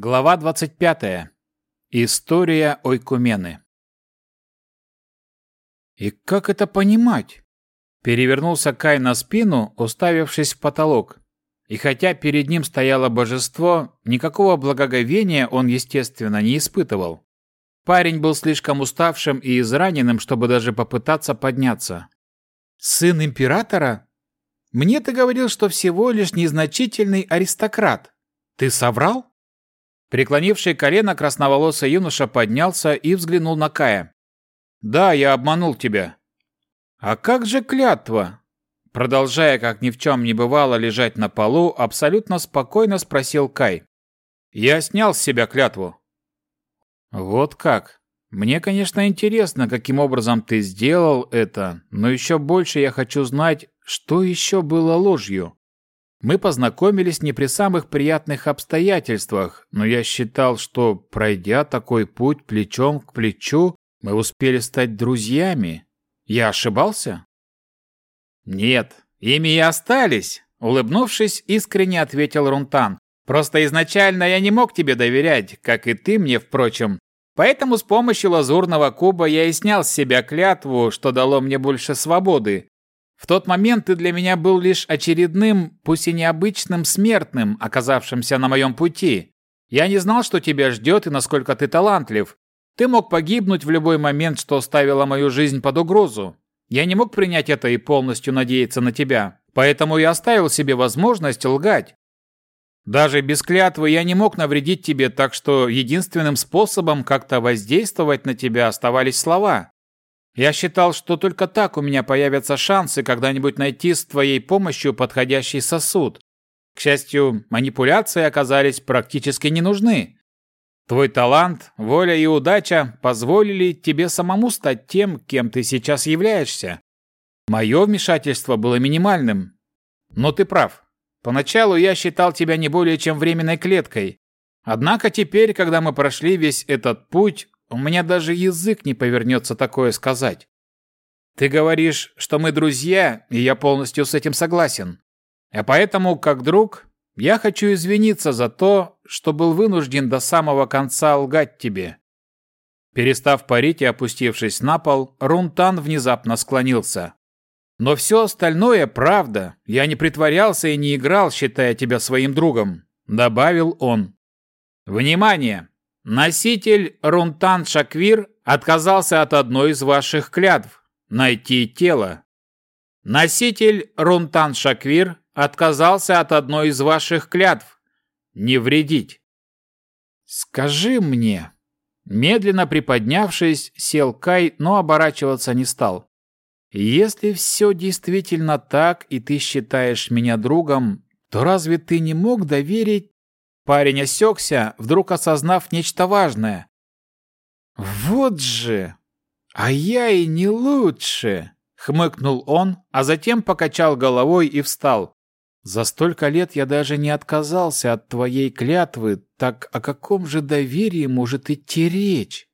Глава 25. История Ойкумены. «И как это понимать?» Перевернулся Кай на спину, уставившись в потолок. И хотя перед ним стояло божество, никакого благоговения он, естественно, не испытывал. Парень был слишком уставшим и израненным, чтобы даже попытаться подняться. «Сын императора? Мне ты говорил, что всего лишь незначительный аристократ. Ты соврал?» Преклонивший колено красноволосый юноша поднялся и взглянул на Кая. «Да, я обманул тебя». «А как же клятва?» Продолжая, как ни в чем не бывало, лежать на полу, абсолютно спокойно спросил Кай. «Я снял с себя клятву». «Вот как? Мне, конечно, интересно, каким образом ты сделал это, но еще больше я хочу знать, что еще было ложью. Мы познакомились не при самых приятных обстоятельствах, но я считал, что, пройдя такой путь плечом к плечу, мы успели стать друзьями. Я ошибался? Нет, ими и остались, улыбнувшись, искренне ответил Рунтан. Просто изначально я не мог тебе доверять, как и ты мне, впрочем. Поэтому с помощью лазурного куба я и снял с себя клятву, что дало мне больше свободы. В тот момент ты для меня был лишь очередным, пусть и необычным смертным, оказавшимся на моем пути. Я не знал, что тебя ждет и насколько ты талантлив. Ты мог погибнуть в любой момент, что ставило мою жизнь под угрозу. Я не мог принять это и полностью надеяться на тебя. Поэтому я оставил себе возможность лгать. Даже без клятвы я не мог навредить тебе, так что единственным способом как-то воздействовать на тебя оставались слова. Я считал, что только так у меня появятся шансы когда-нибудь найти с твоей помощью подходящий сосуд. К счастью, манипуляции оказались практически не нужны. Твой талант, воля и удача позволили тебе самому стать тем, кем ты сейчас являешься. Мое вмешательство было минимальным. Но ты прав. Поначалу я считал тебя не более чем временной клеткой. Однако теперь, когда мы прошли весь этот путь, у меня даже язык не повернется такое сказать. Ты говоришь, что мы друзья, и я полностью с этим согласен. А поэтому, как друг, я хочу извиниться за то, что был вынужден до самого конца лгать тебе. Перестав парить и опустившись на пол, Рунтан внезапно склонился. Но все остальное правда. Я не притворялся и не играл, считая тебя своим другом, добавил он. Внимание! Носитель Рунтан Шаквир отказался от одной из ваших клятв – найти тело. Носитель Рунтан Шаквир отказался от одной из ваших клятв – не вредить. Скажи мне. Медленно приподнявшись, сел Кай, но оборачиваться не стал. Если все действительно так, и ты считаешь меня другом, то разве ты не мог доверить Парень осекся, вдруг осознав нечто важное. «Вот же! А я и не лучше!» — хмыкнул он, а затем покачал головой и встал. «За столько лет я даже не отказался от твоей клятвы, так о каком же доверии может идти речь?»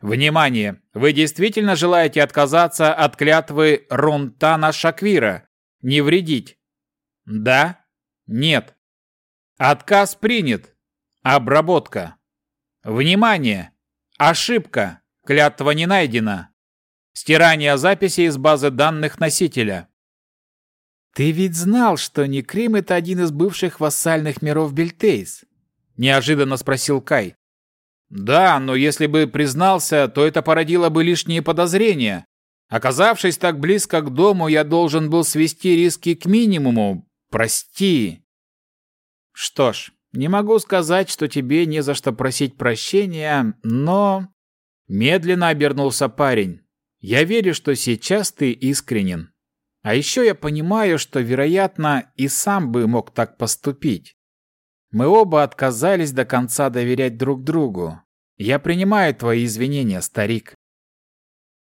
«Внимание! Вы действительно желаете отказаться от клятвы Рунтана Шаквира? Не вредить?» «Да? Нет?» Отказ принят. Обработка. Внимание! Ошибка. Клятва не найдена. Стирание записи из базы данных носителя. «Ты ведь знал, что Некрим — это один из бывших вассальных миров Бельтейс?» — неожиданно спросил Кай. «Да, но если бы признался, то это породило бы лишние подозрения. Оказавшись так близко к дому, я должен был свести риски к минимуму. Прости». Что ж, не могу сказать, что тебе не за что просить прощения, но... Медленно обернулся парень. Я верю, что сейчас ты искренен. А еще я понимаю, что, вероятно, и сам бы мог так поступить. Мы оба отказались до конца доверять друг другу. Я принимаю твои извинения, старик.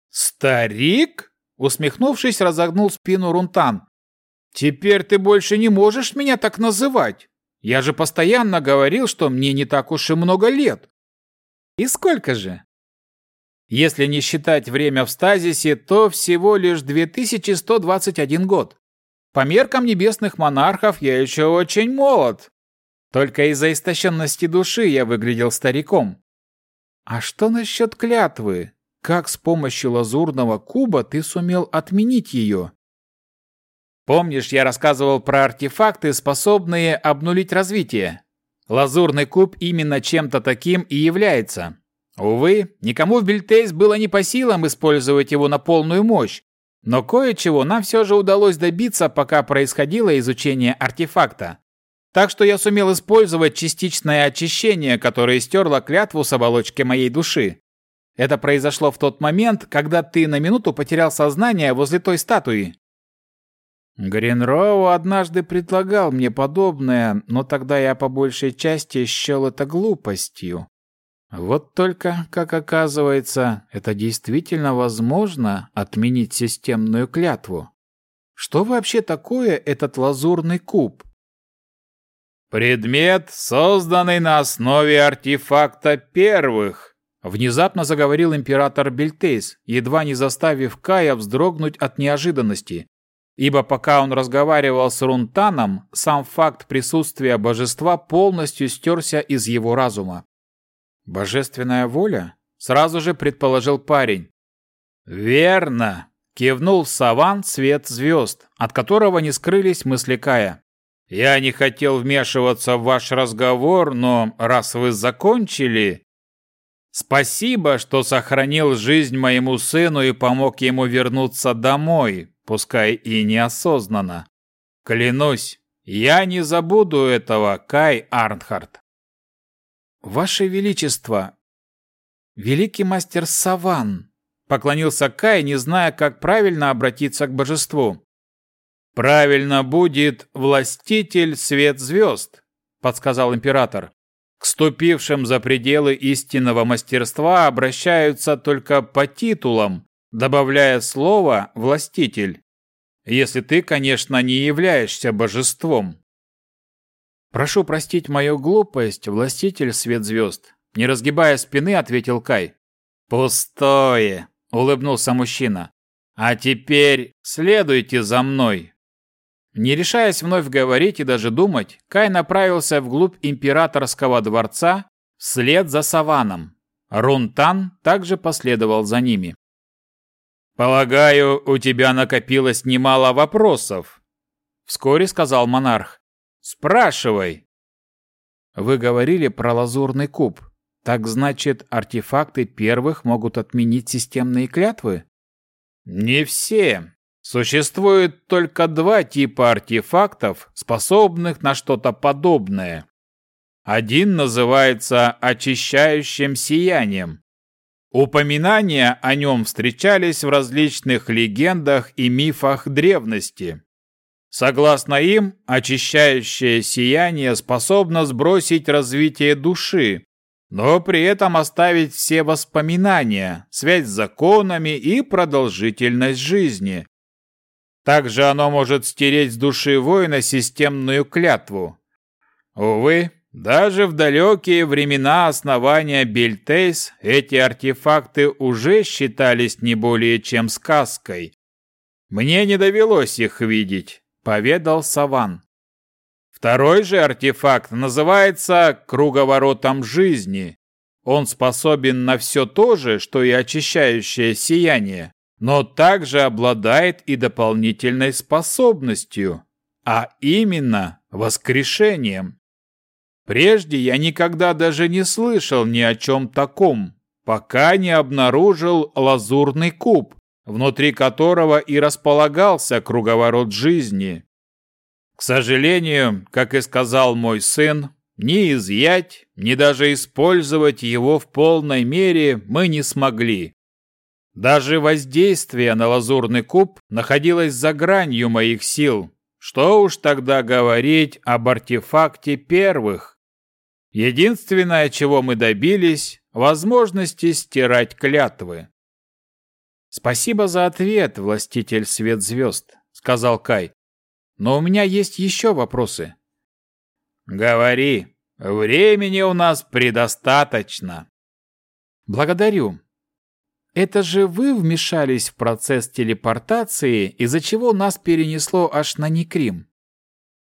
Старик? Усмехнувшись, разогнул спину Рунтан. Теперь ты больше не можешь меня так называть. Я же постоянно говорил, что мне не так уж и много лет. И сколько же? Если не считать время в стазисе, то всего лишь 2121 год. По меркам небесных монархов я еще очень молод. Только из-за истощенности души я выглядел стариком. А что насчет клятвы? Как с помощью лазурного куба ты сумел отменить ее? Помнишь, я рассказывал про артефакты, способные обнулить развитие? Лазурный куб именно чем-то таким и является. Увы, никому в Бельтейс было не по силам использовать его на полную мощь, но кое-чего нам все же удалось добиться, пока происходило изучение артефакта. Так что я сумел использовать частичное очищение, которое стерло клятву с оболочки моей души. Это произошло в тот момент, когда ты на минуту потерял сознание возле той статуи. Гринроу однажды предлагал мне подобное, но тогда я по большей части счел это глупостью. Вот только, как оказывается, это действительно возможно отменить системную клятву. Что вообще такое этот лазурный куб? Предмет, созданный на основе артефакта первых, внезапно заговорил император Бельтейс, едва не заставив Кая вздрогнуть от неожиданности. Ибо пока он разговаривал с Рунтаном, сам факт присутствия божества полностью стерся из его разума. Божественная воля? Сразу же предположил парень. Верно, кивнул Саван цвет звезд, от которого не скрылись мысли Кая. Я не хотел вмешиваться в ваш разговор, но раз вы закончили, спасибо, что сохранил жизнь моему сыну и помог ему вернуться домой, пускай и неосознанно. Клянусь, я не забуду этого, Кай Арнхард. «Ваше Величество!» «Великий мастер Саван!» — поклонился Кай, не зная, как правильно обратиться к божеству. «Правильно будет властитель свет звезд», — подсказал император. «К ступившим за пределы истинного мастерства обращаются только по титулам, добавляя слово «властитель». Если ты, конечно, не являешься божеством. «Прошу простить мою глупость, властитель свет звезд», — не разгибая спины, ответил Кай. «Пустое», — улыбнулся мужчина. «А теперь следуйте за мной». Не решаясь вновь говорить и даже думать, Кай направился вглубь императорского дворца вслед за Саваном. Рунтан также последовал за ними. «Полагаю, у тебя накопилось немало вопросов», — вскоре сказал монарх. Спрашивай. Вы говорили про лазурный куб. Так значит, артефакты первых могут отменить системные клятвы? Не все. Существует только два типа артефактов, способных на что-то подобное. Один называется очищающим сиянием. Упоминания о нем встречались в различных легендах и мифах древности. Согласно им, очищающее сияние способно сбросить развитие души, но при этом оставить все воспоминания, связь с законами и продолжительность жизни. Также оно может стереть с души воина системную клятву. Увы, даже в далекие времена основания Бельтейс эти артефакты уже считались не более чем сказкой. Мне не довелось их видеть поведал Саван. Второй же артефакт называется круговоротом жизни. Он способен на все то же, что и очищающее сияние, но также обладает и дополнительной способностью, а именно воскрешением. Прежде я никогда даже не слышал ни о чем таком, пока не обнаружил лазурный куб, внутри которого и располагался круговорот жизни. К сожалению, как и сказал мой сын, ни изъять, ни даже использовать его в полной мере мы не смогли. Даже воздействие на лазурный куб находилось за гранью моих сил. Что уж тогда говорить об артефакте первых. Единственное, чего мы добились – возможности стирать клятвы. «Спасибо за ответ, властитель свет звезд», — сказал Кай. «Но у меня есть еще вопросы». «Говори, времени у нас предостаточно». «Благодарю. Это же вы вмешались в процесс телепортации, из-за чего нас перенесло аж на Некрим?»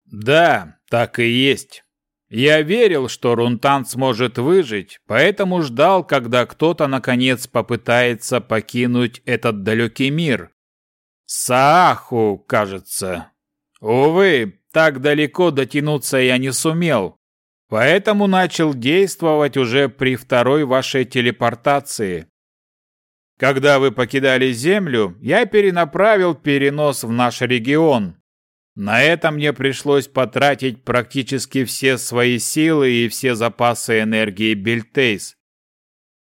«Да, так и есть. Я верил, что Рунтан сможет выжить, поэтому ждал, когда кто-то наконец попытается покинуть этот далекий мир. Сааху, кажется. Увы, так далеко дотянуться я не сумел, поэтому начал действовать уже при второй вашей телепортации. Когда вы покидали Землю, я перенаправил перенос в наш регион. На это мне пришлось потратить практически все свои силы и все запасы энергии Бельтейс.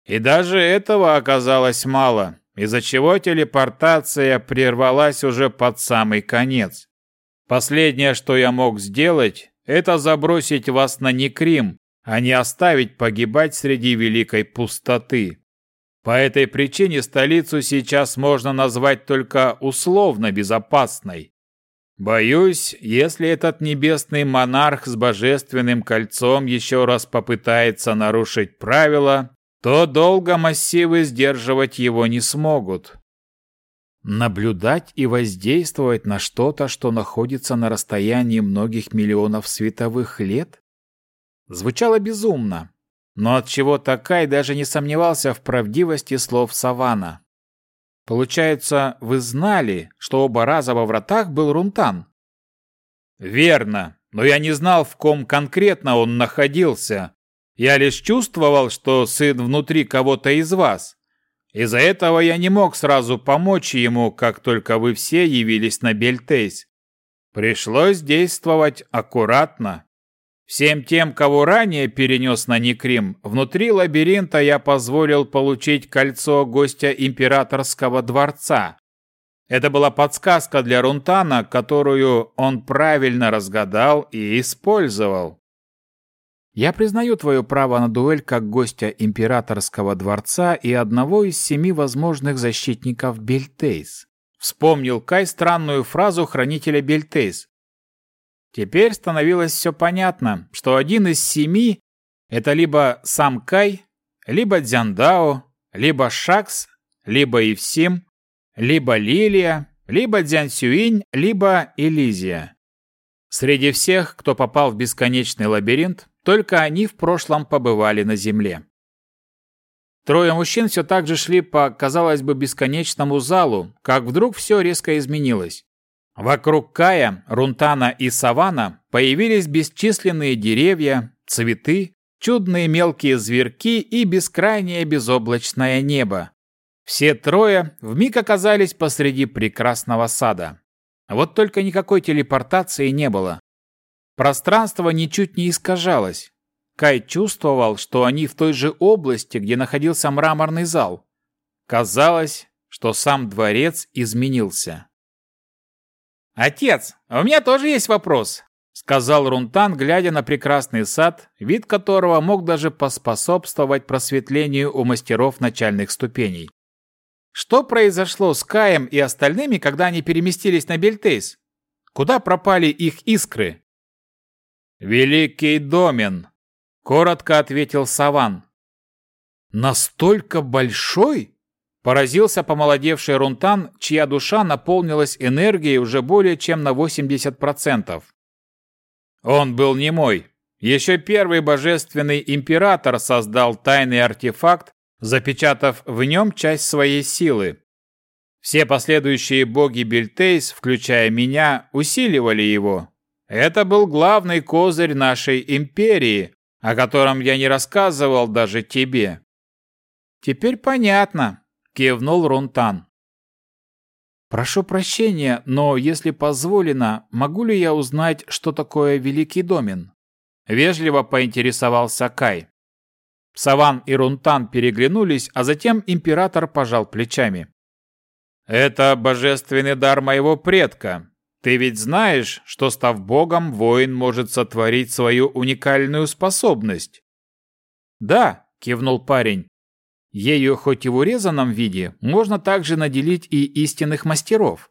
И даже этого оказалось мало, из-за чего телепортация прервалась уже под самый конец. Последнее, что я мог сделать, это забросить вас на Некрим, а не оставить погибать среди великой пустоты. По этой причине столицу сейчас можно назвать только условно безопасной. Боюсь, если этот небесный монарх с божественным кольцом еще раз попытается нарушить правила, то долго массивы сдерживать его не смогут. Наблюдать и воздействовать на что-то, что находится на расстоянии многих миллионов световых лет? Звучало безумно, но от чего Такай даже не сомневался в правдивости слов Савана. Получается, вы знали, что оба раза во вратах был Рунтан? Верно, но я не знал, в ком конкретно он находился. Я лишь чувствовал, что сын внутри кого-то из вас. Из-за этого я не мог сразу помочь ему, как только вы все явились на Бельтейс. Пришлось действовать аккуратно. Всем тем, кого ранее перенес на Никрим, внутри лабиринта я позволил получить кольцо гостя императорского дворца. Это была подсказка для Рунтана, которую он правильно разгадал и использовал. Я признаю твое право на дуэль как гостя императорского дворца и одного из семи возможных защитников Бельтейс. Вспомнил Кай странную фразу хранителя Бельтейс. Теперь становилось все понятно, что один из семи – это либо сам Кай, либо Дзяндао, либо Шакс, либо Ивсим, либо Лилия, либо Дзянсюинь, либо Элизия. Среди всех, кто попал в бесконечный лабиринт, только они в прошлом побывали на Земле. Трое мужчин все так же шли по, казалось бы, бесконечному залу, как вдруг все резко изменилось. Вокруг Кая, Рунтана и Савана появились бесчисленные деревья, цветы, чудные мелкие зверьки и бескрайнее безоблачное небо. Все трое вмиг оказались посреди прекрасного сада. Вот только никакой телепортации не было. Пространство ничуть не искажалось. Кай чувствовал, что они в той же области, где находился мраморный зал. Казалось, что сам дворец изменился. «Отец, у меня тоже есть вопрос», — сказал Рунтан, глядя на прекрасный сад, вид которого мог даже поспособствовать просветлению у мастеров начальных ступеней. «Что произошло с Каем и остальными, когда они переместились на Бельтейс? Куда пропали их искры?» «Великий домен», — коротко ответил Саван. «Настолько большой?» Поразился помолодевший Рунтан, чья душа наполнилась энергией уже более чем на 80%. Он был не мой. Еще первый божественный император создал тайный артефакт, запечатав в нем часть своей силы. Все последующие боги Бельтейс, включая меня, усиливали его. Это был главный козырь нашей империи, о котором я не рассказывал даже тебе. Теперь понятно, кивнул Рунтан. Прошу прощения, но если позволено, могу ли я узнать, что такое Великий Домен? Вежливо поинтересовался Кай. Саван и Рунтан переглянулись, а затем император пожал плечами. «Это божественный дар моего предка. Ты ведь знаешь, что, став богом, воин может сотворить свою уникальную способность?» «Да», — кивнул парень, Ею хоть и в урезанном виде, можно также наделить и истинных мастеров.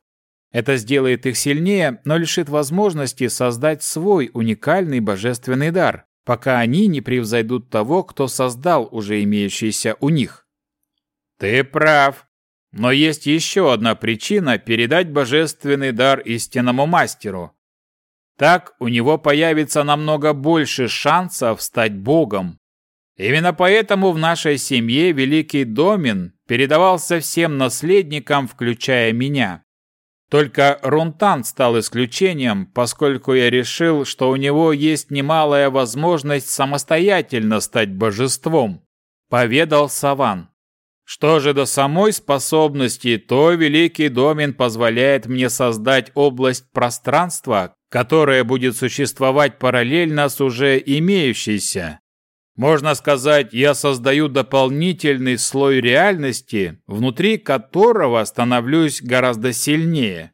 Это сделает их сильнее, но лишит возможности создать свой уникальный божественный дар, пока они не превзойдут того, кто создал уже имеющийся у них. Ты прав. Но есть еще одна причина передать божественный дар истинному мастеру. Так у него появится намного больше шансов стать богом. Именно поэтому в нашей семье Великий Домин передавался всем наследникам, включая меня. Только Рунтан стал исключением, поскольку я решил, что у него есть немалая возможность самостоятельно стать божеством, поведал Саван. Что же до самой способности, то Великий Домин позволяет мне создать область пространства, которая будет существовать параллельно с уже имеющейся. Можно сказать, я создаю дополнительный слой реальности, внутри которого становлюсь гораздо сильнее.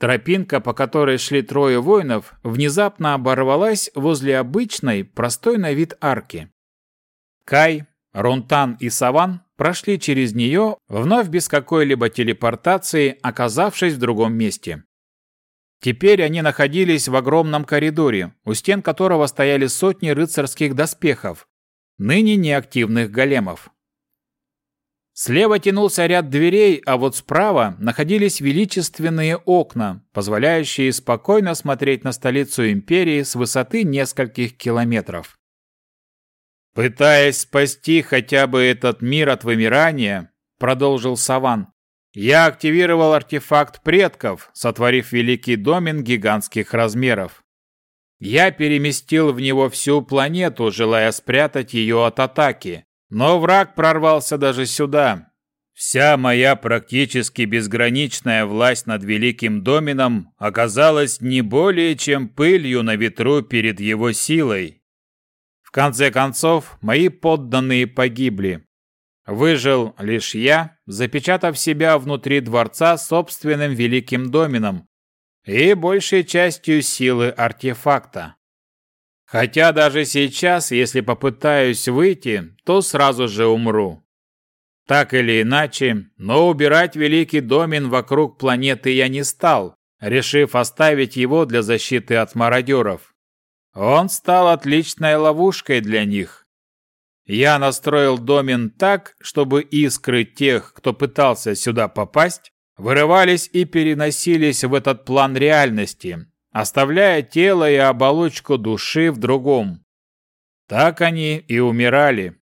Тропинка, по которой шли трое воинов, внезапно оборвалась возле обычной, простой на вид арки. Кай, Рунтан и Саван прошли через нее, вновь без какой-либо телепортации, оказавшись в другом месте. Теперь они находились в огромном коридоре, у стен которого стояли сотни рыцарских доспехов, ныне неактивных големов. Слева тянулся ряд дверей, а вот справа находились величественные окна, позволяющие спокойно смотреть на столицу империи с высоты нескольких километров. «Пытаясь спасти хотя бы этот мир от вымирания», — продолжил Саван, я активировал артефакт предков, сотворив великий домен гигантских размеров. Я переместил в него всю планету, желая спрятать ее от атаки, но враг прорвался даже сюда. Вся моя практически безграничная власть над великим доменом оказалась не более чем пылью на ветру перед его силой. В конце концов, мои подданные погибли, Выжил лишь я, запечатав себя внутри дворца собственным великим доменом и большей частью силы артефакта. Хотя даже сейчас, если попытаюсь выйти, то сразу же умру. Так или иначе, но убирать великий домен вокруг планеты я не стал, решив оставить его для защиты от мародеров. Он стал отличной ловушкой для них. Я настроил домен так, чтобы искры тех, кто пытался сюда попасть, вырывались и переносились в этот план реальности, оставляя тело и оболочку души в другом. Так они и умирали.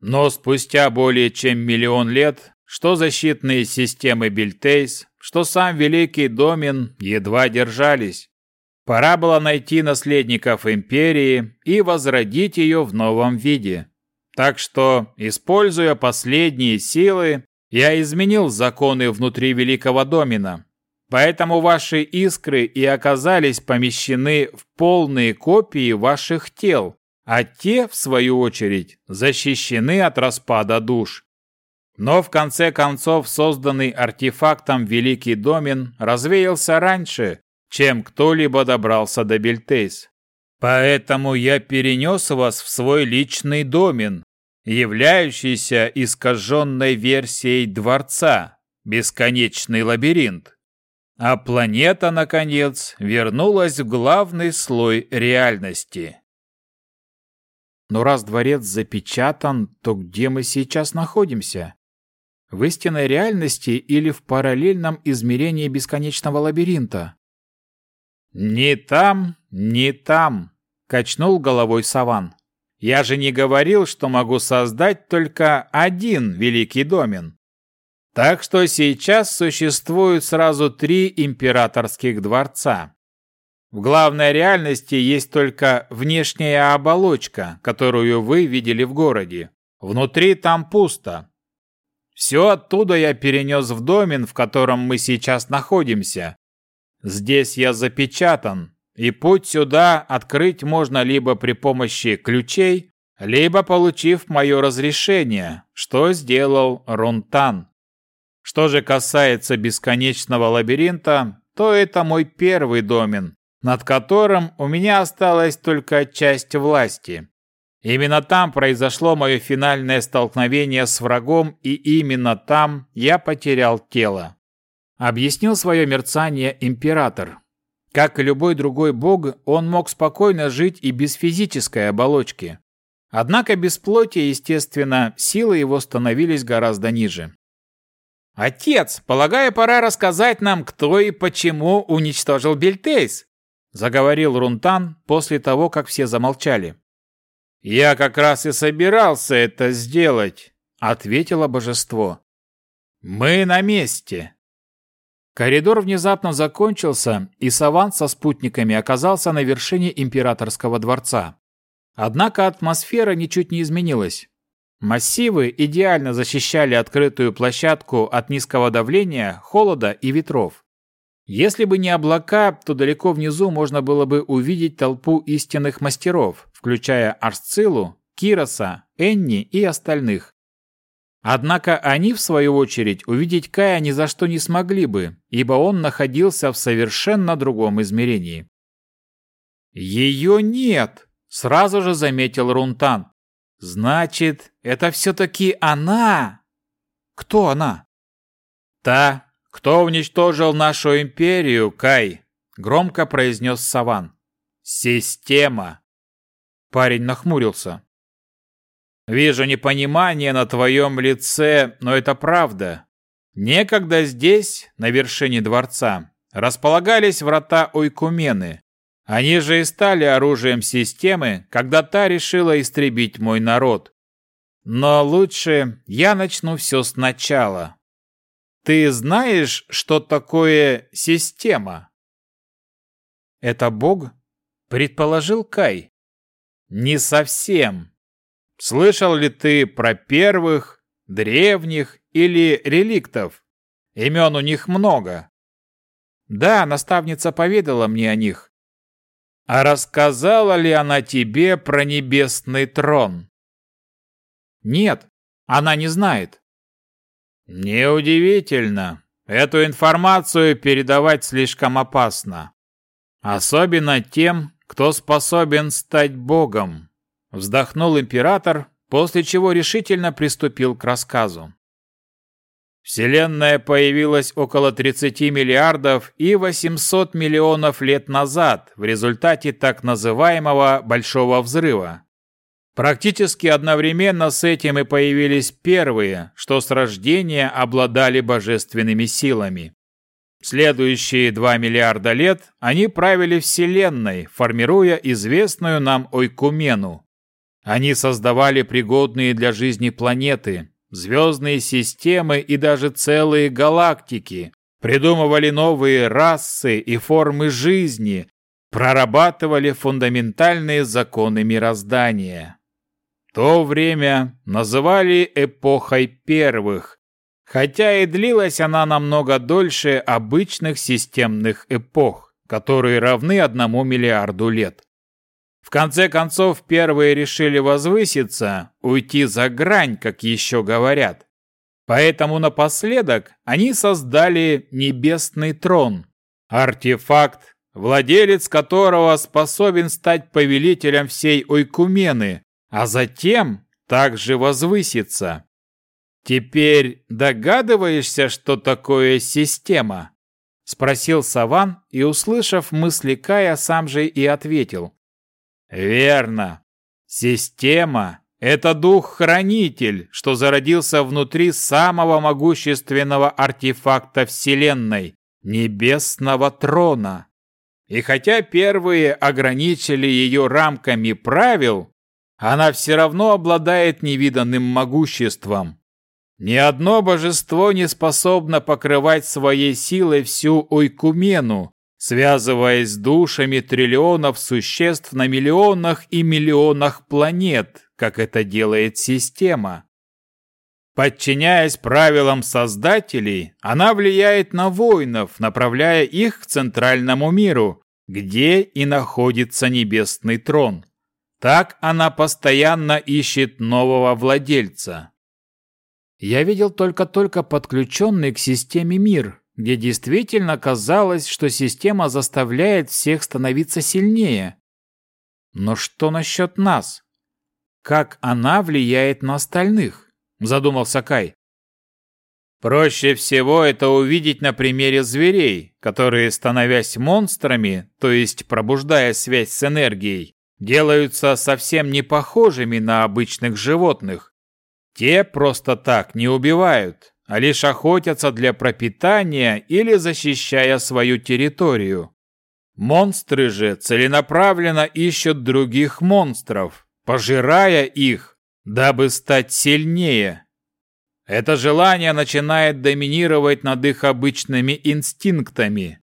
Но спустя более чем миллион лет, что защитные системы Бильтейс, что сам Великий Домен едва держались. Пора было найти наследников Империи и возродить ее в новом виде. Так что, используя последние силы, я изменил законы внутри Великого Домина. Поэтому ваши искры и оказались помещены в полные копии ваших тел, а те, в свою очередь, защищены от распада душ. Но в конце концов созданный артефактом Великий Домин развеялся раньше, чем кто-либо добрался до Бельтейс. Поэтому я перенес вас в свой личный домен, являющийся искаженной версией дворца, бесконечный лабиринт. А планета, наконец, вернулась в главный слой реальности. Но раз дворец запечатан, то где мы сейчас находимся? В истинной реальности или в параллельном измерении бесконечного лабиринта? «Ни там, ни там», — качнул головой Саван. Я же не говорил, что могу создать только один великий домен. Так что сейчас существуют сразу три императорских дворца. В главной реальности есть только внешняя оболочка, которую вы видели в городе. Внутри там пусто. Все оттуда я перенес в домен, в котором мы сейчас находимся. Здесь я запечатан, и путь сюда открыть можно либо при помощи ключей, либо получив мое разрешение, что сделал Рунтан. Что же касается бесконечного лабиринта, то это мой первый домен, над которым у меня осталась только часть власти. Именно там произошло мое финальное столкновение с врагом, и именно там я потерял тело. Объяснил свое мерцание император. Как и любой другой бог, он мог спокойно жить и без физической оболочки. Однако без плоти, естественно, силы его становились гораздо ниже. «Отец, полагаю, пора рассказать нам, кто и почему уничтожил Бельтейс», заговорил Рунтан после того, как все замолчали. «Я как раз и собирался это сделать», — ответило божество. «Мы на месте». Коридор внезапно закончился, и Саван со спутниками оказался на вершине императорского дворца. Однако атмосфера ничуть не изменилась. Массивы идеально защищали открытую площадку от низкого давления, холода и ветров. Если бы не облака, то далеко внизу можно было бы увидеть толпу истинных мастеров, включая Арсцилу, Кироса, Энни и остальных. Однако они, в свою очередь, увидеть Кая ни за что не смогли бы, ибо он находился в совершенно другом измерении. «Ее нет!» – сразу же заметил Рунтан. «Значит, это все-таки она!» «Кто она?» «Та, кто уничтожил нашу империю, Кай!» – громко произнес Саван. «Система!» Парень нахмурился. Вижу непонимание на твоем лице, но это правда. Некогда здесь, на вершине дворца, располагались врата Ойкумены. Они же и стали оружием системы, когда та решила истребить мой народ. Но лучше я начну все сначала. Ты знаешь, что такое система? Это бог? Предположил Кай. Не совсем. Слышал ли ты про первых, древних или реликтов? Имен у них много. Да, наставница поведала мне о них. А рассказала ли она тебе про небесный трон? Нет, она не знает. Неудивительно. Эту информацию передавать слишком опасно. Особенно тем, кто способен стать богом. Вздохнул император, после чего решительно приступил к рассказу. Вселенная появилась около 30 миллиардов и 800 миллионов лет назад в результате так называемого Большого Взрыва. Практически одновременно с этим и появились первые, что с рождения обладали божественными силами. Следующие 2 миллиарда лет они правили Вселенной, формируя известную нам Ойкумену, они создавали пригодные для жизни планеты, звездные системы и даже целые галактики, придумывали новые расы и формы жизни, прорабатывали фундаментальные законы мироздания. То время называли эпохой первых, хотя и длилась она намного дольше обычных системных эпох, которые равны одному миллиарду лет. В конце концов, первые решили возвыситься, уйти за грань, как еще говорят. Поэтому напоследок они создали небесный трон, артефакт, владелец которого способен стать повелителем всей Ойкумены, а затем также возвыситься. Теперь догадываешься, что такое система? Спросил Саван и, услышав мысли Кая, сам же и ответил. Верно. Система – это дух-хранитель, что зародился внутри самого могущественного артефакта Вселенной – небесного трона. И хотя первые ограничили ее рамками правил, она все равно обладает невиданным могуществом. Ни одно божество не способно покрывать своей силой всю Ойкумену, связываясь душами триллионов существ на миллионах и миллионах планет, как это делает система. Подчиняясь правилам создателей, она влияет на воинов, направляя их к центральному миру, где и находится небесный трон. Так она постоянно ищет нового владельца. Я видел только-только подключенный к системе мир, где действительно казалось, что система заставляет всех становиться сильнее. Но что насчет нас? Как она влияет на остальных? Задумался Кай. Проще всего это увидеть на примере зверей, которые, становясь монстрами, то есть пробуждая связь с энергией, делаются совсем не похожими на обычных животных. Те просто так не убивают, а лишь охотятся для пропитания или защищая свою территорию. Монстры же целенаправленно ищут других монстров, пожирая их, дабы стать сильнее. Это желание начинает доминировать над их обычными инстинктами.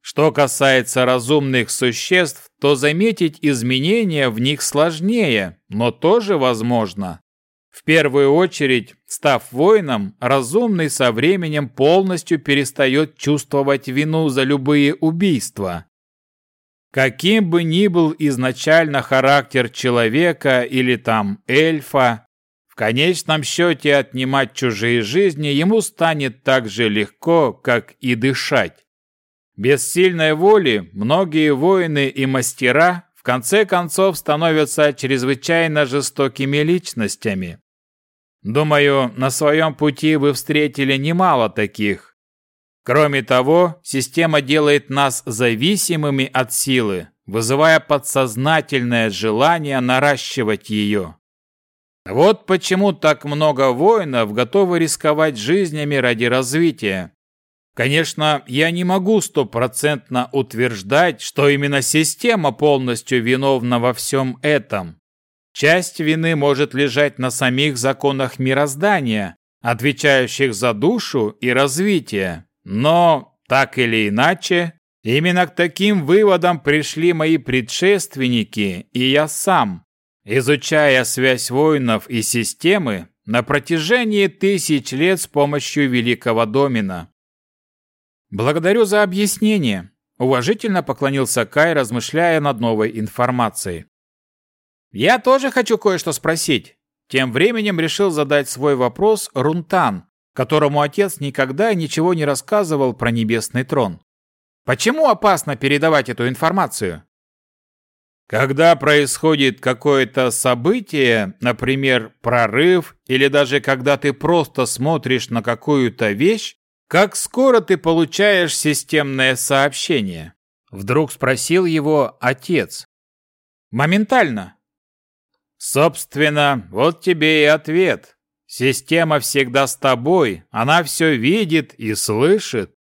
Что касается разумных существ, то заметить изменения в них сложнее, но тоже возможно. В первую очередь, став воином, разумный со временем полностью перестает чувствовать вину за любые убийства. Каким бы ни был изначально характер человека или там эльфа, в конечном счете отнимать чужие жизни ему станет так же легко, как и дышать. Без сильной воли многие воины и мастера в конце концов становятся чрезвычайно жестокими личностями. Думаю, на своем пути вы встретили немало таких. Кроме того, система делает нас зависимыми от силы, вызывая подсознательное желание наращивать ее. Вот почему так много воинов готовы рисковать жизнями ради развития. Конечно, я не могу стопроцентно утверждать, что именно система полностью виновна во всем этом. Часть вины может лежать на самих законах мироздания, отвечающих за душу и развитие. Но, так или иначе, именно к таким выводам пришли мои предшественники и я сам, изучая связь воинов и системы на протяжении тысяч лет с помощью Великого Домина. «Благодарю за объяснение», – уважительно поклонился Кай, размышляя над новой информацией. «Я тоже хочу кое-что спросить». Тем временем решил задать свой вопрос Рунтан, которому отец никогда ничего не рассказывал про небесный трон. Почему опасно передавать эту информацию? Когда происходит какое-то событие, например, прорыв, или даже когда ты просто смотришь на какую-то вещь, как скоро ты получаешь системное сообщение? Вдруг спросил его отец. Моментально, Собственно, вот тебе и ответ. Система всегда с тобой, она все видит и слышит.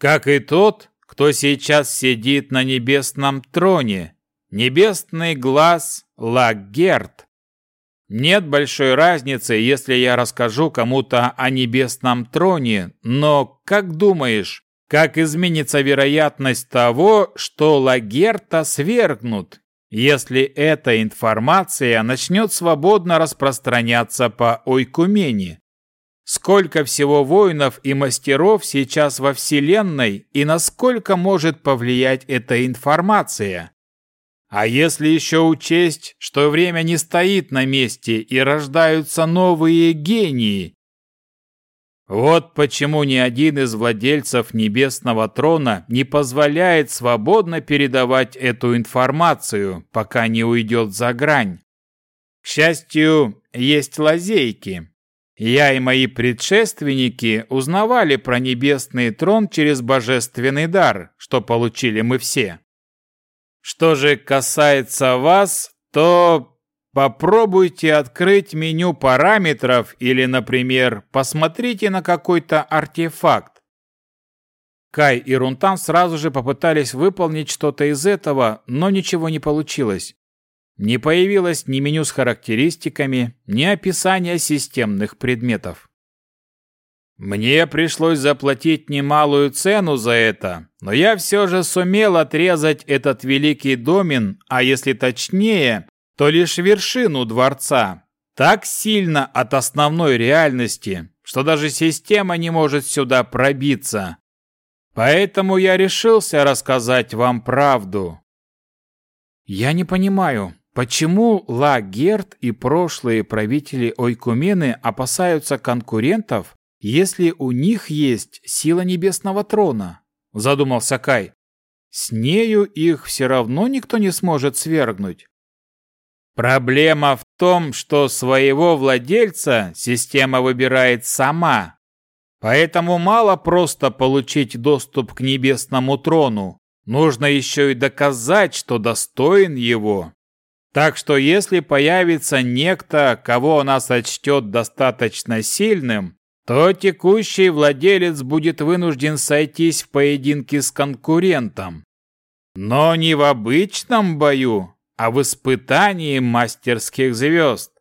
Как и тот, кто сейчас сидит на небесном троне. Небесный глаз Лагерт. Нет большой разницы, если я расскажу кому-то о небесном троне, но как думаешь, как изменится вероятность того, что Лагерта свергнут если эта информация начнет свободно распространяться по Ойкумене. Сколько всего воинов и мастеров сейчас во Вселенной и насколько может повлиять эта информация? А если еще учесть, что время не стоит на месте и рождаются новые гении, вот почему ни один из владельцев Небесного Трона не позволяет свободно передавать эту информацию, пока не уйдет за грань. К счастью, есть лазейки. Я и мои предшественники узнавали про Небесный Трон через божественный дар, что получили мы все. Что же касается вас, то Попробуйте открыть меню параметров или, например, посмотрите на какой-то артефакт. Кай и Рунтан сразу же попытались выполнить что-то из этого, но ничего не получилось. Не появилось ни меню с характеристиками, ни описания системных предметов. Мне пришлось заплатить немалую цену за это, но я все же сумел отрезать этот великий домен, а если точнее, то лишь вершину дворца, так сильно от основной реальности, что даже система не может сюда пробиться. Поэтому я решился рассказать вам правду. Я не понимаю, почему Ла Герт и прошлые правители Ойкумены опасаются конкурентов, если у них есть сила небесного трона? Задумался Кай. С нею их все равно никто не сможет свергнуть. Проблема в том, что своего владельца система выбирает сама. Поэтому мало просто получить доступ к небесному трону. Нужно еще и доказать, что достоин его. Так что если появится некто, кого она сочтет достаточно сильным, то текущий владелец будет вынужден сойтись в поединке с конкурентом. Но не в обычном бою, а в испытании мастерских звезд.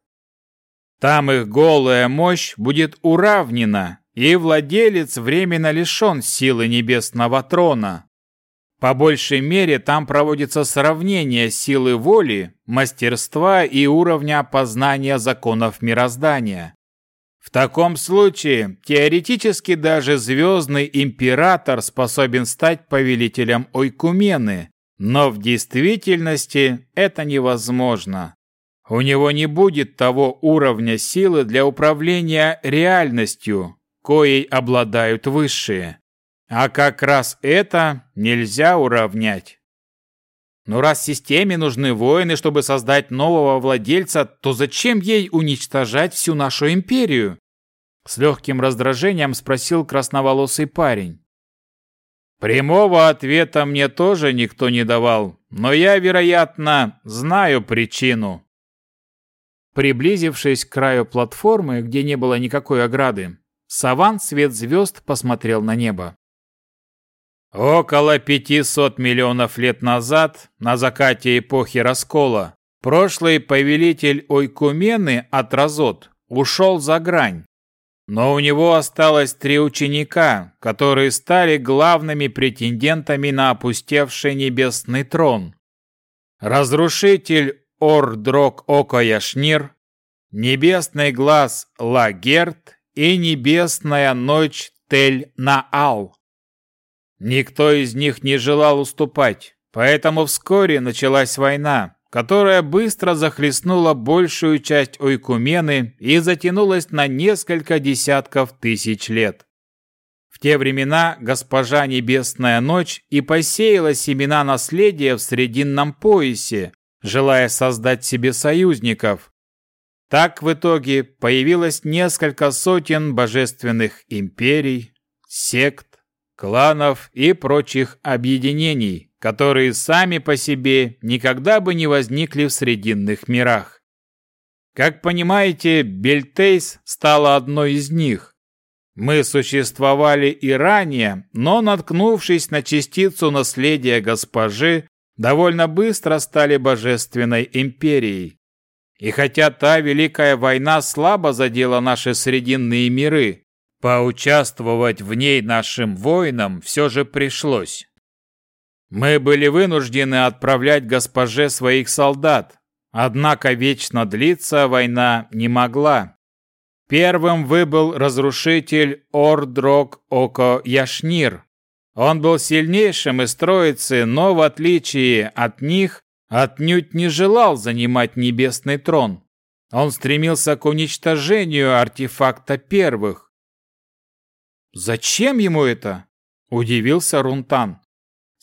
Там их голая мощь будет уравнена, и владелец временно лишен силы небесного трона. По большей мере там проводится сравнение силы воли, мастерства и уровня познания законов мироздания. В таком случае, теоретически даже звездный император способен стать повелителем Ойкумены, но в действительности это невозможно. У него не будет того уровня силы для управления реальностью, коей обладают высшие. А как раз это нельзя уравнять. Но раз системе нужны воины, чтобы создать нового владельца, то зачем ей уничтожать всю нашу империю? С легким раздражением спросил красноволосый парень. Прямого ответа мне тоже никто не давал, но я, вероятно, знаю причину. Приблизившись к краю платформы, где не было никакой ограды, Саван свет звезд посмотрел на небо. Около 500 миллионов лет назад, на закате эпохи раскола, прошлый повелитель Ойкумены Атразот ушел за грань. Но у него осталось три ученика, которые стали главными претендентами на опустевший небесный трон. Разрушитель Ордрок Окояшнир, Небесный глаз Лагерт и Небесная ночь Тель-Наал. Никто из них не желал уступать, поэтому вскоре началась война, которая быстро захлестнула большую часть Ойкумены и затянулась на несколько десятков тысяч лет. В те времена госпожа Небесная Ночь и посеяла семена наследия в Срединном поясе, желая создать себе союзников. Так в итоге появилось несколько сотен божественных империй, сект, кланов и прочих объединений, которые сами по себе никогда бы не возникли в Срединных мирах. Как понимаете, Бельтейс стала одной из них. Мы существовали и ранее, но, наткнувшись на частицу наследия госпожи, довольно быстро стали божественной империей. И хотя та Великая война слабо задела наши Срединные миры, Поучаствовать в ней нашим воинам все же пришлось. Мы были вынуждены отправлять госпоже своих солдат, однако вечно длиться война не могла. Первым выбыл разрушитель Ордрок Око Яшнир. Он был сильнейшим из троицы, но в отличие от них, отнюдь не желал занимать небесный трон. Он стремился к уничтожению артефакта первых, «Зачем ему это?» – удивился Рунтан.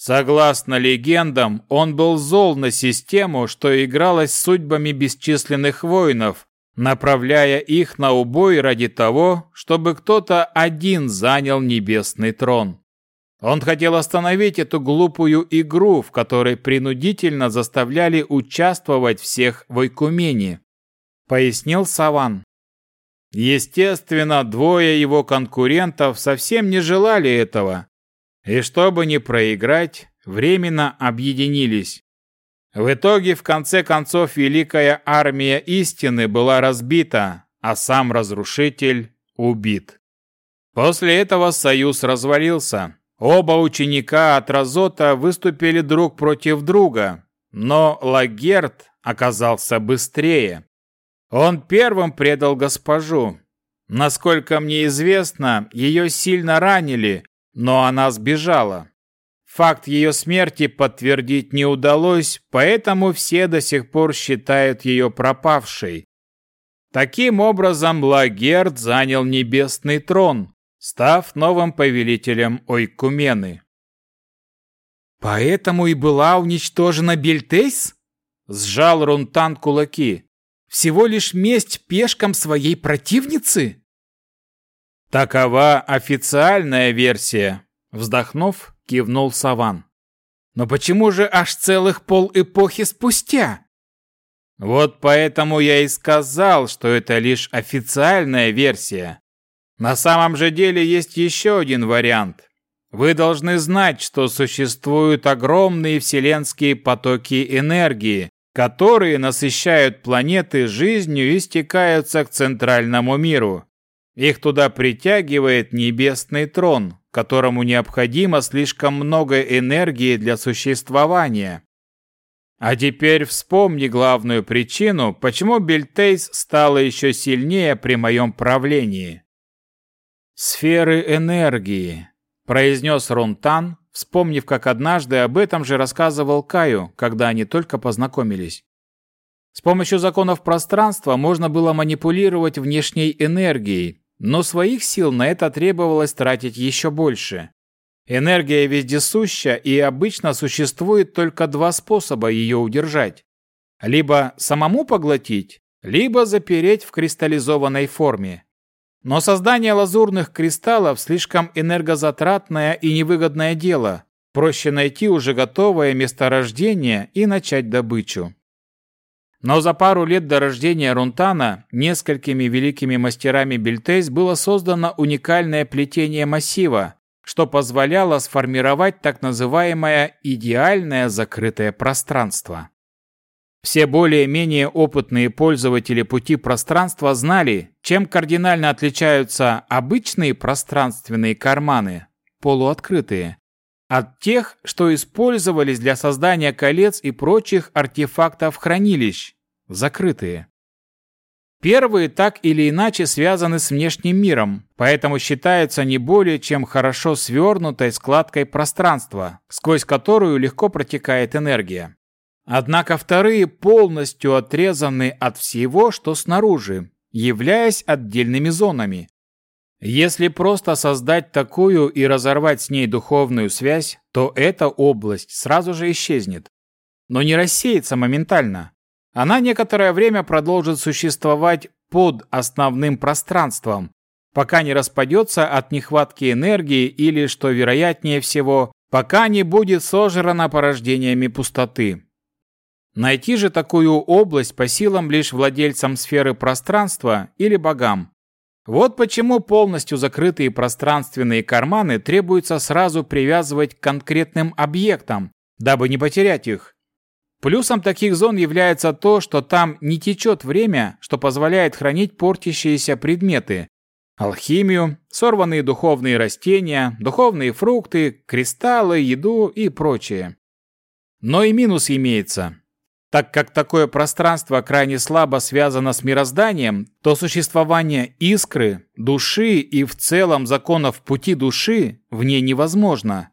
Согласно легендам, он был зол на систему, что игралась судьбами бесчисленных воинов, направляя их на убой ради того, чтобы кто-то один занял небесный трон. Он хотел остановить эту глупую игру, в которой принудительно заставляли участвовать всех в Ойкумене, пояснил Саван. Естественно, двое его конкурентов совсем не желали этого, и чтобы не проиграть, временно объединились. В итоге, в конце концов, Великая Армия Истины была разбита, а сам Разрушитель убит. После этого союз развалился. Оба ученика от Разота выступили друг против друга, но Лагерт оказался быстрее. Он первым предал госпожу. Насколько мне известно, ее сильно ранили, но она сбежала. Факт ее смерти подтвердить не удалось, поэтому все до сих пор считают ее пропавшей. Таким образом, Лагерд занял небесный трон, став новым повелителем Ойкумены. «Поэтому и была уничтожена Бельтейс?» – сжал Рунтан кулаки. Всего лишь месть пешкам своей противницы? Такова официальная версия, вздохнув, кивнул Саван. Но почему же аж целых пол эпохи спустя? Вот поэтому я и сказал, что это лишь официальная версия. На самом же деле есть еще один вариант. вы должны знать, что существуют огромные вселенские потоки энергии, которые насыщают планеты жизнью и стекаются к центральному миру. Их туда притягивает небесный трон, которому необходимо слишком много энергии для существования. А теперь вспомни главную причину, почему Бельтейс стала еще сильнее при моем правлении. Сферы энергии произнес Ронтан, вспомнив, как однажды об этом же рассказывал Каю, когда они только познакомились. С помощью законов пространства можно было манипулировать внешней энергией, но своих сил на это требовалось тратить еще больше. Энергия вездесуща, и обычно существует только два способа ее удержать. Либо самому поглотить, либо запереть в кристаллизованной форме. Но создание лазурных кристаллов слишком энергозатратное и невыгодное дело. Проще найти уже готовое месторождение и начать добычу. Но за пару лет до рождения Рунтана несколькими великими мастерами Бельтейс было создано уникальное плетение массива, что позволяло сформировать так называемое идеальное закрытое пространство. Все более-менее опытные пользователи пути пространства знали, чем кардинально отличаются обычные пространственные карманы, полуоткрытые, от тех, что использовались для создания колец и прочих артефактов хранилищ, закрытые. Первые так или иначе связаны с внешним миром, поэтому считаются не более чем хорошо свернутой складкой пространства, сквозь которую легко протекает энергия. Однако вторые полностью отрезаны от всего, что снаружи, являясь отдельными зонами. Если просто создать такую и разорвать с ней духовную связь, то эта область сразу же исчезнет. Но не рассеется моментально. Она некоторое время продолжит существовать под основным пространством, пока не распадется от нехватки энергии или, что вероятнее всего, пока не будет сожрана порождениями пустоты. Найти же такую область по силам лишь владельцам сферы пространства или богам. Вот почему полностью закрытые пространственные карманы требуется сразу привязывать к конкретным объектам, дабы не потерять их. Плюсом таких зон является то, что там не течет время, что позволяет хранить портящиеся предметы, алхимию, сорванные духовные растения, духовные фрукты, кристаллы, еду и прочее. Но и минус имеется. Так как такое пространство крайне слабо связано с мирозданием, то существование искры, души и в целом законов пути души в ней невозможно.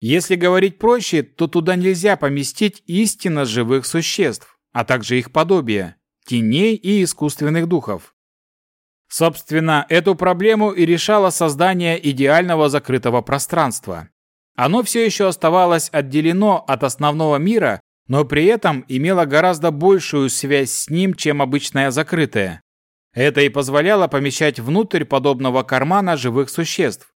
Если говорить проще, то туда нельзя поместить истинно живых существ, а также их подобия, теней и искусственных духов. Собственно, эту проблему и решало создание идеального закрытого пространства. Оно все еще оставалось отделено от основного мира но при этом имела гораздо большую связь с ним, чем обычная закрытая. Это и позволяло помещать внутрь подобного кармана живых существ.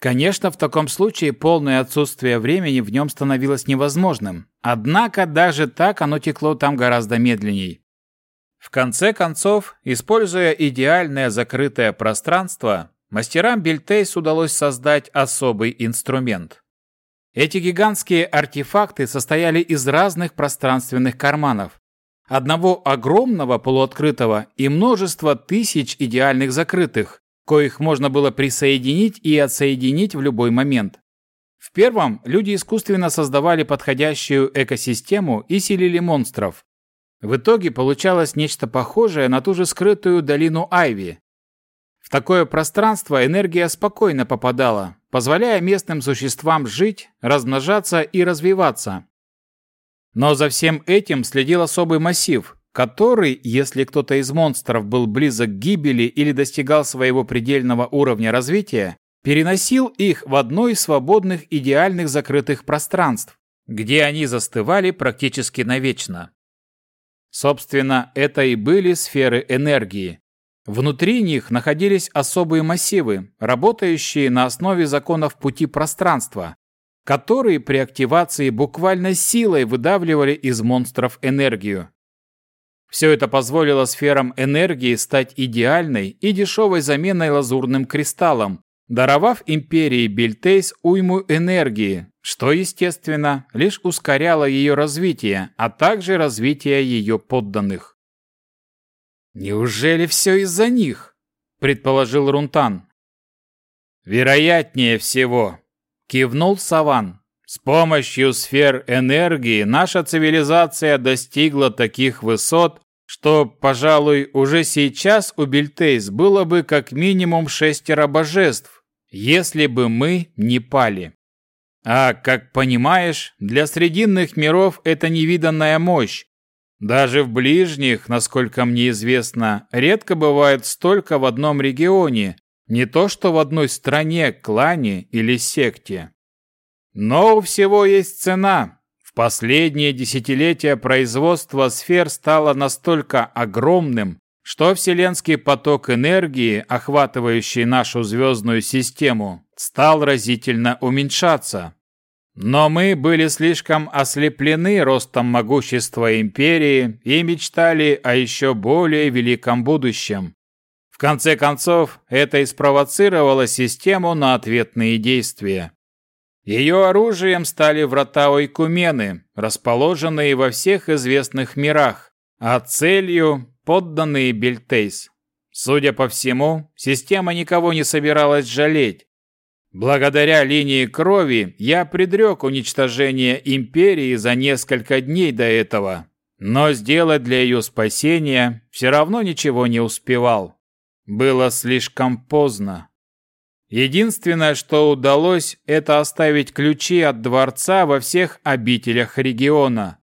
Конечно, в таком случае полное отсутствие времени в нем становилось невозможным, однако даже так оно текло там гораздо медленней. В конце концов, используя идеальное закрытое пространство, мастерам Бельтейс удалось создать особый инструмент. Эти гигантские артефакты состояли из разных пространственных карманов. Одного огромного полуоткрытого и множество тысяч идеальных закрытых, коих можно было присоединить и отсоединить в любой момент. В первом люди искусственно создавали подходящую экосистему и селили монстров. В итоге получалось нечто похожее на ту же скрытую долину Айви. В такое пространство энергия спокойно попадала, позволяя местным существам жить, размножаться и развиваться. Но за всем этим следил особый массив, который, если кто-то из монстров был близок к гибели или достигал своего предельного уровня развития, переносил их в одно из свободных идеальных закрытых пространств, где они застывали практически навечно. Собственно, это и были сферы энергии, Внутри них находились особые массивы, работающие на основе законов пути пространства, которые при активации буквально силой выдавливали из монстров энергию. Все это позволило сферам энергии стать идеальной и дешевой заменой лазурным кристаллам, даровав империи Бельтейс уйму энергии, что, естественно, лишь ускоряло ее развитие, а также развитие ее подданных. «Неужели все из-за них?» – предположил Рунтан. «Вероятнее всего», – кивнул Саван. «С помощью сфер энергии наша цивилизация достигла таких высот, что, пожалуй, уже сейчас у Бельтейс было бы как минимум шестеро божеств, если бы мы не пали. А, как понимаешь, для срединных миров это невиданная мощь, даже в ближних, насколько мне известно, редко бывает столько в одном регионе, не то что в одной стране, клане или секте. Но у всего есть цена. В последние десятилетия производство сфер стало настолько огромным, что вселенский поток энергии, охватывающий нашу звездную систему, стал разительно уменьшаться. Но мы были слишком ослеплены ростом могущества империи и мечтали о еще более великом будущем. В конце концов, это и спровоцировало систему на ответные действия. Ее оружием стали врата Ойкумены, расположенные во всех известных мирах, а целью – подданные Бельтейс. Судя по всему, система никого не собиралась жалеть, Благодаря линии крови я предрек уничтожение империи за несколько дней до этого, но сделать для ее спасения все равно ничего не успевал. Было слишком поздно. Единственное, что удалось, это оставить ключи от дворца во всех обителях региона.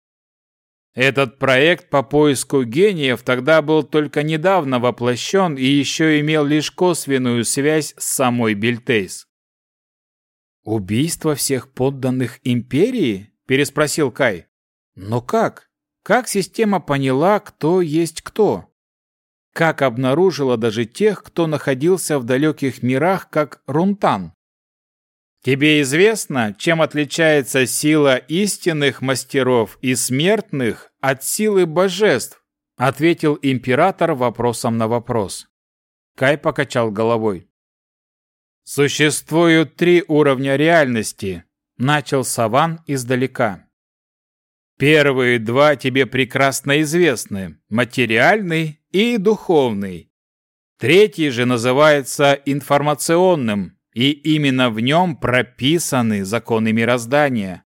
Этот проект по поиску гениев тогда был только недавно воплощен и еще имел лишь косвенную связь с самой Бельтейс. «Убийство всех подданных империи?» – переспросил Кай. «Но как? Как система поняла, кто есть кто? Как обнаружила даже тех, кто находился в далеких мирах, как Рунтан?» «Тебе известно, чем отличается сила истинных мастеров и смертных от силы божеств?» – ответил император вопросом на вопрос. Кай покачал головой. Существуют три уровня реальности, начал Саван издалека. Первые два тебе прекрасно известны – материальный и духовный. Третий же называется информационным, и именно в нем прописаны законы мироздания.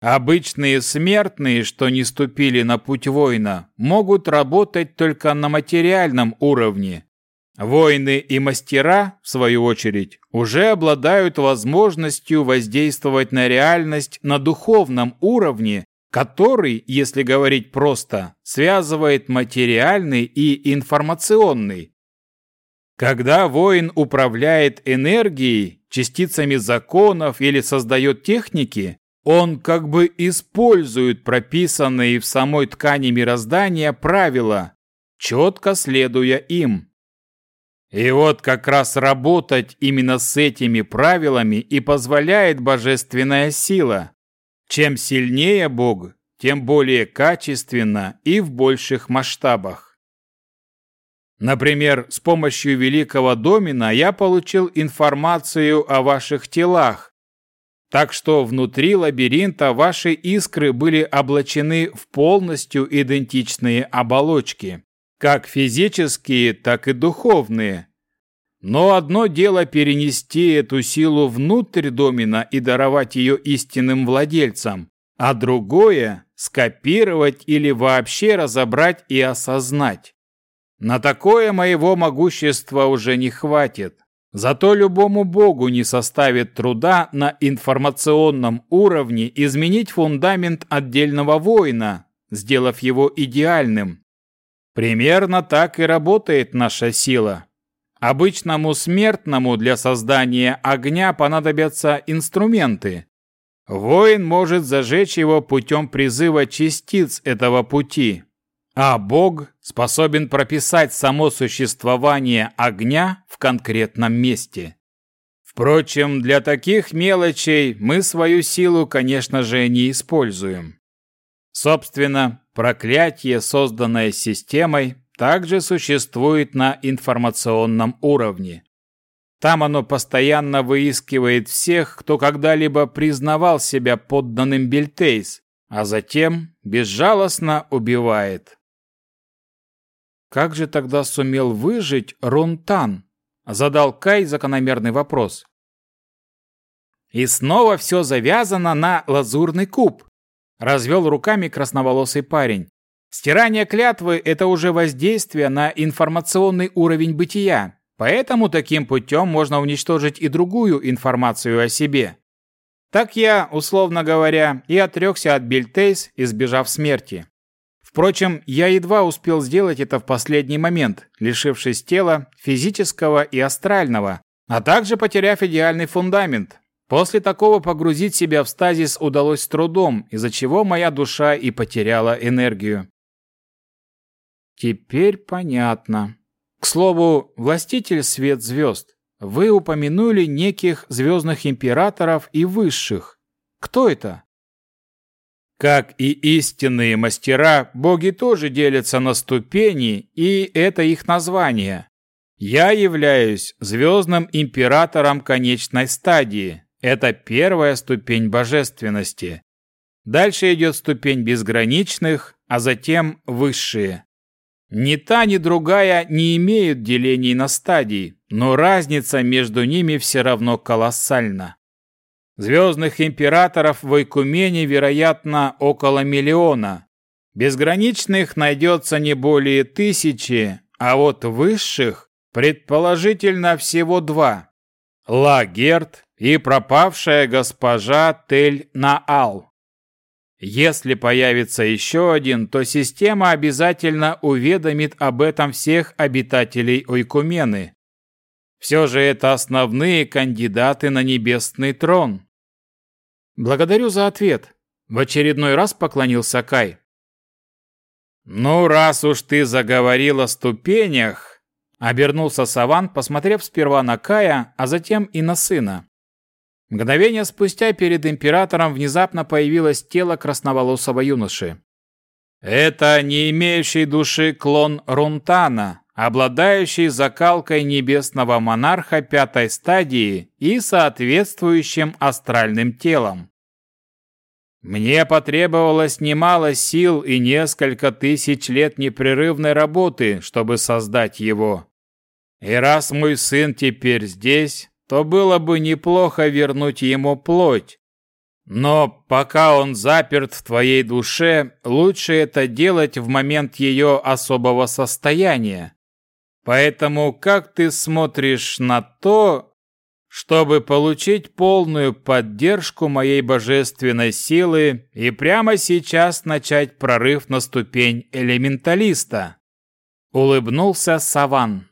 Обычные смертные, что не ступили на путь воина, могут работать только на материальном уровне, Воины и мастера, в свою очередь, уже обладают возможностью воздействовать на реальность на духовном уровне, который, если говорить просто, связывает материальный и информационный. Когда воин управляет энергией, частицами законов или создает техники, он как бы использует прописанные в самой ткани мироздания правила, четко следуя им. И вот как раз работать именно с этими правилами и позволяет божественная сила. Чем сильнее Бог, тем более качественно и в больших масштабах. Например, с помощью великого домина я получил информацию о ваших телах, так что внутри лабиринта ваши искры были облачены в полностью идентичные оболочки как физические, так и духовные. Но одно дело перенести эту силу внутрь домина и даровать ее истинным владельцам, а другое – скопировать или вообще разобрать и осознать. На такое моего могущества уже не хватит. Зато любому богу не составит труда на информационном уровне изменить фундамент отдельного воина, сделав его идеальным, Примерно так и работает наша сила. Обычному смертному для создания огня понадобятся инструменты. Воин может зажечь его путем призыва частиц этого пути, а Бог способен прописать само существование огня в конкретном месте. Впрочем, для таких мелочей мы свою силу, конечно же, не используем. Собственно, проклятие, созданное системой, также существует на информационном уровне. Там оно постоянно выискивает всех, кто когда-либо признавал себя подданным Бельтейс, а затем безжалостно убивает. Как же тогда сумел выжить Рунтан? Задал Кай закономерный вопрос. И снова все завязано на лазурный куб. Развел руками красноволосый парень. Стирание клятвы – это уже воздействие на информационный уровень бытия, поэтому таким путем можно уничтожить и другую информацию о себе. Так я, условно говоря, и отрекся от Бильтейс, избежав смерти. Впрочем, я едва успел сделать это в последний момент, лишившись тела, физического и астрального, а также потеряв идеальный фундамент. После такого погрузить себя в стазис удалось с трудом, из-за чего моя душа и потеряла энергию. Теперь понятно. К слову, властитель свет звезд, вы упомянули неких звездных императоров и высших. Кто это? Как и истинные мастера, боги тоже делятся на ступени, и это их название. Я являюсь звездным императором конечной стадии. Это первая ступень божественности. Дальше идет ступень безграничных, а затем высшие. Ни та, ни другая не имеют делений на стадии, но разница между ними все равно колоссальна. Звездных императоров в Ойкумене, вероятно, около миллиона. Безграничных найдется не более тысячи, а вот высших, предположительно, всего два. Лагерт и пропавшая госпожа Тель-Наал. Если появится еще один, то система обязательно уведомит об этом всех обитателей Ойкумены. Все же это основные кандидаты на небесный трон. Благодарю за ответ. В очередной раз поклонился Кай. Ну, раз уж ты заговорил о ступенях, обернулся Саван, посмотрев сперва на Кая, а затем и на сына. Мгновение спустя перед императором внезапно появилось тело красноволосого юноши. Это не имеющий души клон Рунтана, обладающий закалкой небесного монарха пятой стадии и соответствующим астральным телом. Мне потребовалось немало сил и несколько тысяч лет непрерывной работы, чтобы создать его. И раз мой сын теперь здесь, то было бы неплохо вернуть ему плоть. Но пока он заперт в твоей душе, лучше это делать в момент ее особого состояния. Поэтому как ты смотришь на то, чтобы получить полную поддержку моей божественной силы и прямо сейчас начать прорыв на ступень элементалиста? Улыбнулся Саван.